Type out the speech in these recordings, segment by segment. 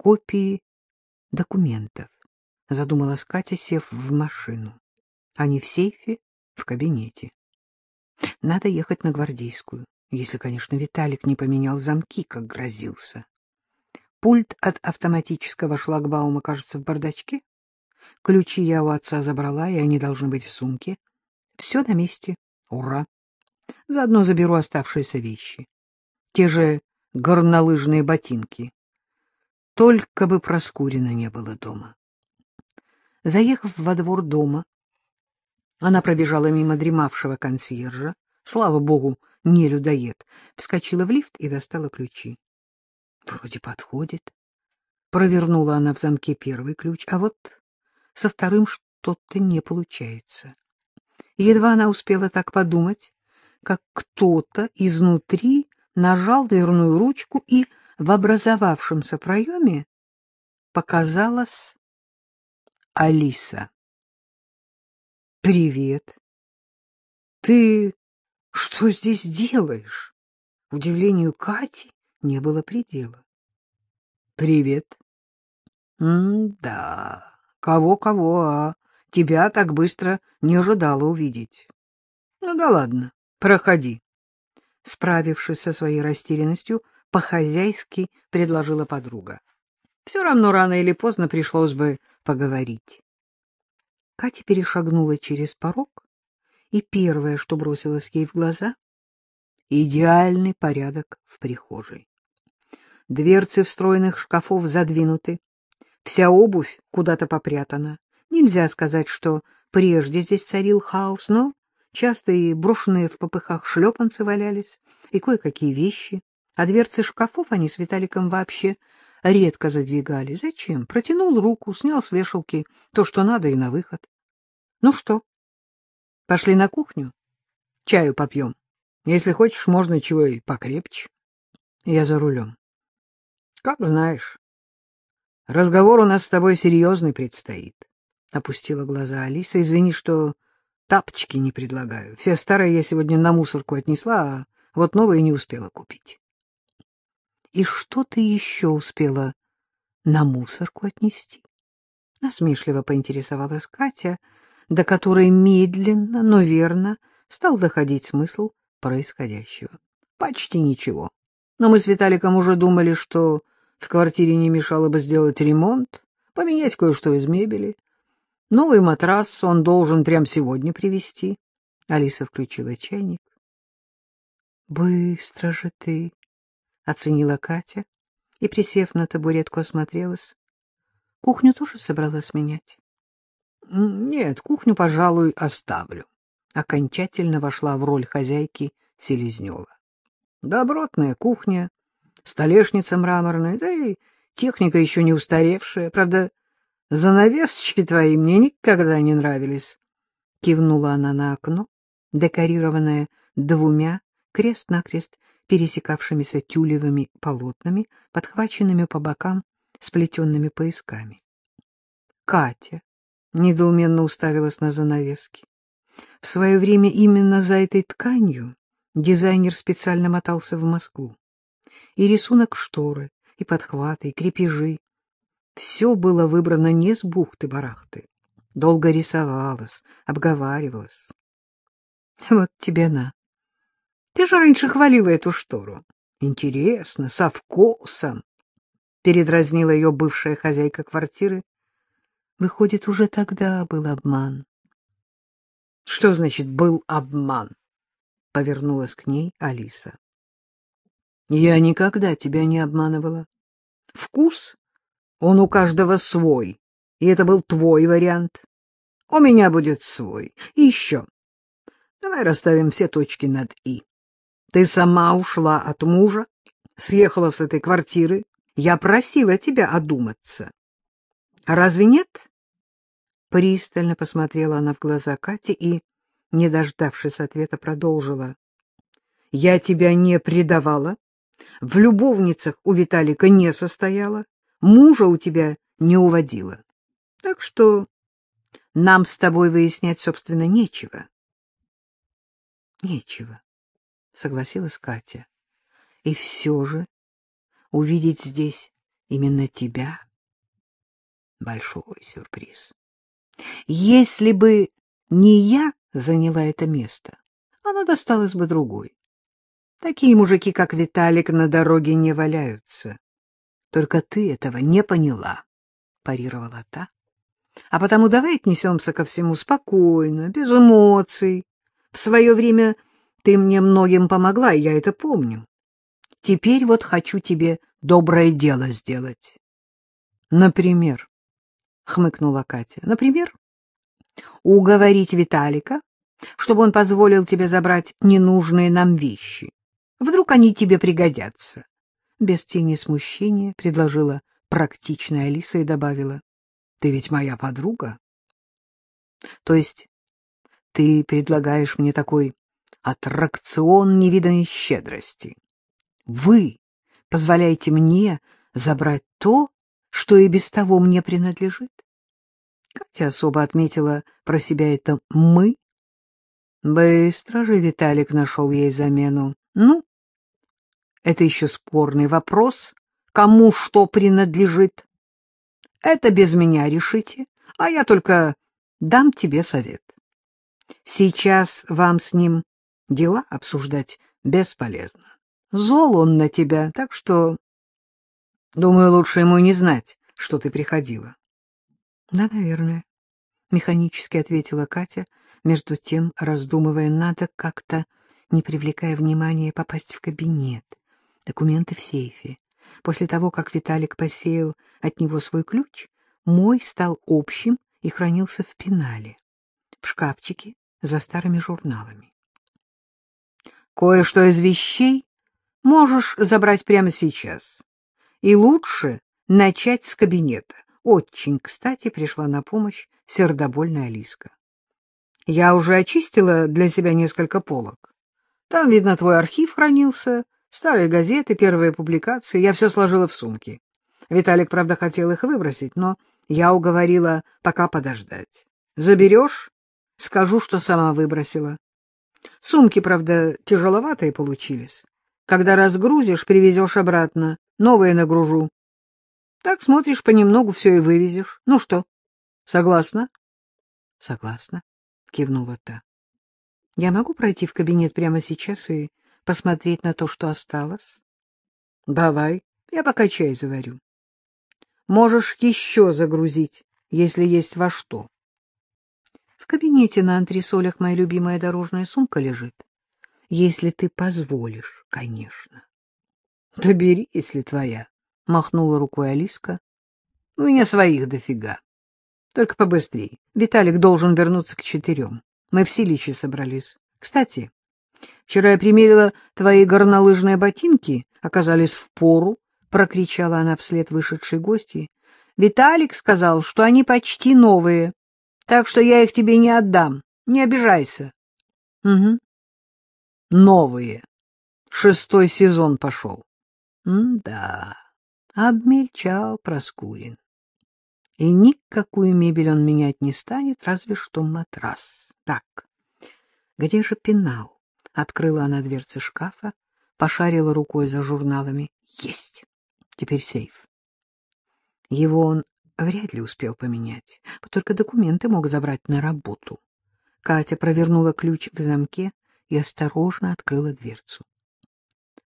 копии документов, задумалась Катя, сев в машину. Они в сейфе, в кабинете. Надо ехать на Гвардейскую, если, конечно, Виталик не поменял замки, как грозился. Пульт от автоматического шлагбаума, кажется, в бардачке. Ключи я у отца забрала, и они должны быть в сумке. Все на месте. Ура! Заодно заберу оставшиеся вещи. Те же горнолыжные ботинки. Только бы Проскурина не было дома. Заехав во двор дома, она пробежала мимо дремавшего консьержа, слава богу, не людоед, вскочила в лифт и достала ключи. Вроде подходит. Провернула она в замке первый ключ, а вот со вторым что-то не получается. Едва она успела так подумать, как кто-то изнутри нажал дверную ручку, и в образовавшемся проеме показалась Алиса. — Привет. — Ты что здесь делаешь? Удивлению Кати не было предела. — Привет. — Да, кого-кого, а тебя так быстро не ожидала увидеть. — Ну да ладно, проходи. Справившись со своей растерянностью, по-хозяйски предложила подруга. — Все равно рано или поздно пришлось бы поговорить. Катя перешагнула через порог, и первое, что бросилось ей в глаза — идеальный порядок в прихожей. Дверцы встроенных шкафов задвинуты, вся обувь куда-то попрятана. Нельзя сказать, что прежде здесь царил хаос, но часто и брошенные в попыхах шлепанцы валялись, и кое-какие вещи, а дверцы шкафов они с Виталиком вообще редко задвигали. Зачем? Протянул руку, снял с вешалки то, что надо, и на выход. Ну что, пошли на кухню? Чаю попьем. Если хочешь, можно чего и покрепче. Я за рулем. Как знаешь. Разговор у нас с тобой серьезный предстоит. Опустила глаза Алиса. Извини, что тапочки не предлагаю. Все старые я сегодня на мусорку отнесла, а вот новые не успела купить. И что ты еще успела на мусорку отнести? Насмешливо поинтересовалась Катя, до которой медленно, но верно стал доходить смысл происходящего. Почти ничего. Но мы с Виталиком уже думали, что в квартире не мешало бы сделать ремонт, поменять кое-что из мебели. Новый матрас он должен прямо сегодня привезти. Алиса включила чайник. — Быстро же ты, — оценила Катя и, присев на табуретку, осмотрелась. Кухню тоже собралась менять? — Нет, кухню, пожалуй, оставлю. Окончательно вошла в роль хозяйки Селезнева. Добротная кухня, столешница мраморная, да и техника еще не устаревшая. Правда, занавесочки твои мне никогда не нравились. Кивнула она на окно, декорированное двумя крест-накрест пересекавшимися тюлевыми полотнами, подхваченными по бокам сплетенными поясками. Катя недоуменно уставилась на занавески. В свое время именно за этой тканью дизайнер специально мотался в Москву. И рисунок шторы, и подхваты, и крепежи. Все было выбрано не с бухты-барахты. Долго рисовалось, обговаривалось. Вот тебе на. Ты же раньше хвалила эту штору. Интересно, со вкусом. Передразнила ее бывшая хозяйка квартиры. Выходит, уже тогда был обман. Что значит «был обман»? Повернулась к ней Алиса. Я никогда тебя не обманывала. Вкус? Он у каждого свой, и это был твой вариант. У меня будет свой. И еще. Давай расставим все точки над «и». Ты сама ушла от мужа, съехала с этой квартиры. Я просила тебя одуматься. Разве нет? Пристально посмотрела она в глаза Кати и, не дождавшись ответа, продолжила. Я тебя не предавала, в любовницах у Виталика не состояла, мужа у тебя не уводила. Так что нам с тобой выяснять, собственно, нечего. Нечего. — согласилась Катя. — И все же увидеть здесь именно тебя. Большой сюрприз. Если бы не я заняла это место, оно досталось бы другой. Такие мужики, как Виталик, на дороге не валяются. Только ты этого не поняла, — парировала та. А потому давай отнесемся ко всему спокойно, без эмоций. В свое время ты мне многим помогла, и я это помню. Теперь вот хочу тебе доброе дело сделать. — Например, — хмыкнула Катя, — например, уговорить Виталика, чтобы он позволил тебе забрать ненужные нам вещи. Вдруг они тебе пригодятся. Без тени смущения предложила практичная Алиса и добавила. — Ты ведь моя подруга. — То есть ты предлагаешь мне такой аттракцион невиданной щедрости? Вы позволяете мне забрать то, что и без того мне принадлежит? Катя особо отметила про себя это «мы». Быстро же Виталик нашел ей замену. Ну, это еще спорный вопрос, кому что принадлежит. Это без меня решите, а я только дам тебе совет. Сейчас вам с ним дела обсуждать бесполезно. Зол он на тебя, так что, думаю, лучше ему не знать, что ты приходила. — Да, наверное, — механически ответила Катя, между тем раздумывая, надо как-то, не привлекая внимания, попасть в кабинет. Документы в сейфе. После того, как Виталик посеял от него свой ключ, мой стал общим и хранился в пенале, в шкафчике за старыми журналами. Кое-что из вещей можешь забрать прямо сейчас. И лучше начать с кабинета. Очень, кстати, пришла на помощь сердобольная Алиска. Я уже очистила для себя несколько полок. Там, видно, твой архив хранился, старые газеты, первые публикации. Я все сложила в сумки. Виталик, правда, хотел их выбросить, но я уговорила пока подождать. Заберешь? Скажу, что сама выбросила. Сумки, правда, тяжеловатые получились. Когда разгрузишь, привезешь обратно. Новые нагружу. Так смотришь, понемногу все и вывезешь. Ну что, согласна? — Согласна, — кивнула та. — Я могу пройти в кабинет прямо сейчас и посмотреть на то, что осталось? — Давай, я пока чай заварю. Можешь еще загрузить, если есть во что. Кабинете на антресолях моя любимая дорожная сумка лежит. Если ты позволишь, конечно. — Да бери, если твоя, — махнула рукой Алиска. — У меня своих дофига. Только побыстрей. Виталик должен вернуться к четырем. Мы в Силичи собрались. Кстати, вчера я примерила твои горнолыжные ботинки, оказались в пору, — прокричала она вслед вышедшей гости. — Виталик сказал, что они почти новые, так что я их тебе не отдам. Не обижайся. — Угу, новые. Шестой сезон пошел. М-да, обмельчал Проскурин. И никакую мебель он менять не станет, разве что матрас. Так, где же пенал? Открыла она дверцы шкафа, пошарила рукой за журналами. Есть! Теперь сейф. Его он вряд ли успел поменять, только документы мог забрать на работу. Катя провернула ключ в замке, и осторожно открыла дверцу.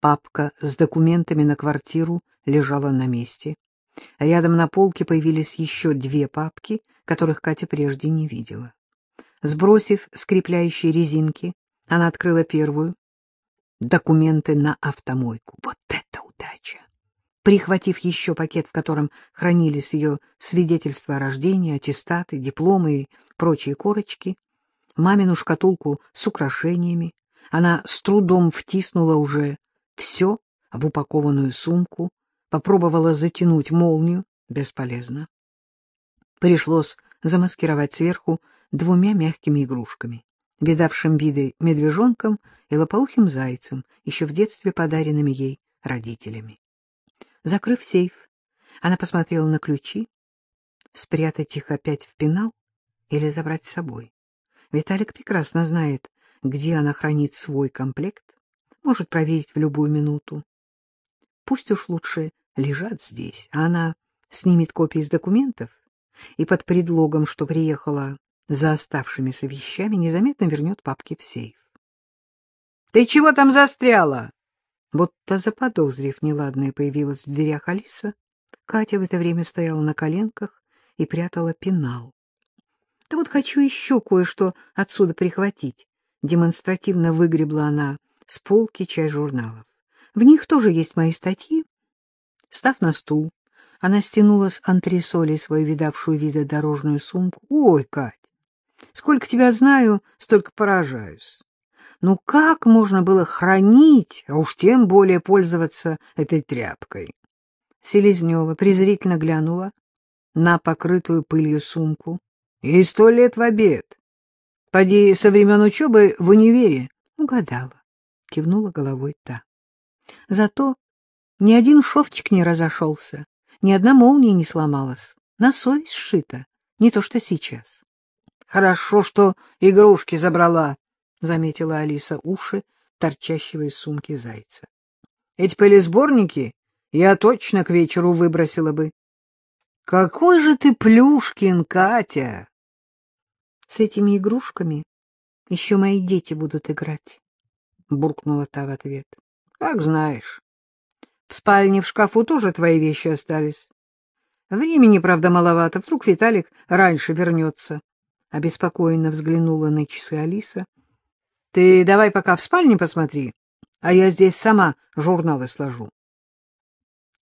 Папка с документами на квартиру лежала на месте. Рядом на полке появились еще две папки, которых Катя прежде не видела. Сбросив скрепляющие резинки, она открыла первую. Документы на автомойку. Вот это удача! Прихватив еще пакет, в котором хранились ее свидетельства о рождении, аттестаты, дипломы и прочие корочки, мамину шкатулку с украшениями. Она с трудом втиснула уже все в упакованную сумку, попробовала затянуть молнию. Бесполезно. Пришлось замаскировать сверху двумя мягкими игрушками, видавшим виды медвежонком и лопоухим зайцем, еще в детстве подаренными ей родителями. Закрыв сейф, она посмотрела на ключи, спрятать их опять в пенал или забрать с собой. Виталик прекрасно знает, где она хранит свой комплект, может проверить в любую минуту. Пусть уж лучше лежат здесь, а она снимет копии из документов и под предлогом, что приехала за оставшимися вещами, незаметно вернет папки в сейф. — Ты чего там застряла? Будто заподозрив неладное, появилась в дверях Алиса. Катя в это время стояла на коленках и прятала пенал. — Да вот хочу еще кое-что отсюда прихватить. Демонстративно выгребла она с полки часть журналов. В них тоже есть мои статьи. Став на стул, она стянула с антресолей свою видавшую вида дорожную сумку. — Ой, Кать, сколько тебя знаю, столько поражаюсь. Ну как можно было хранить, а уж тем более пользоваться этой тряпкой? Селезнева презрительно глянула на покрытую пылью сумку. Ей сто лет в обед. Поди со времен учебы в универе. Угадала, кивнула головой та. Зато ни один шовчик не разошелся, ни одна молния не сломалась. На совесть сшито, не то что сейчас. Хорошо, что игрушки забрала, — заметила Алиса уши, торчащего из сумки зайца. — Эти пылесборники я точно к вечеру выбросила бы. — Какой же ты плюшкин, Катя! — С этими игрушками еще мои дети будут играть, — буркнула та в ответ. — Как знаешь. В спальне в шкафу тоже твои вещи остались. Времени, правда, маловато. Вдруг Виталик раньше вернется. Обеспокоенно взглянула на часы Алиса. Ты давай пока в спальне посмотри, а я здесь сама журналы сложу.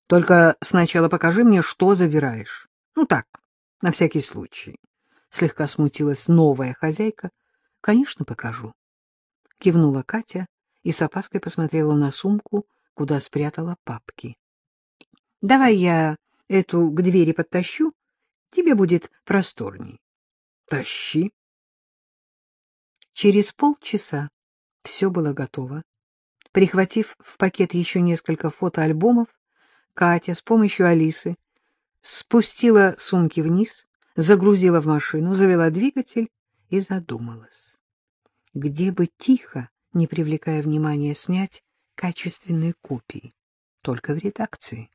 Только сначала покажи мне, что забираешь. Ну так, на всякий случай. Слегка смутилась новая хозяйка. Конечно, покажу. Кивнула Катя и с опаской посмотрела на сумку, куда спрятала папки. — Давай я эту к двери подтащу, тебе будет просторней. — Тащи. Через полчаса все было готово. Прихватив в пакет еще несколько фотоальбомов, Катя с помощью Алисы спустила сумки вниз, загрузила в машину, завела двигатель и задумалась. Где бы тихо, не привлекая внимания, снять качественные копии? Только в редакции.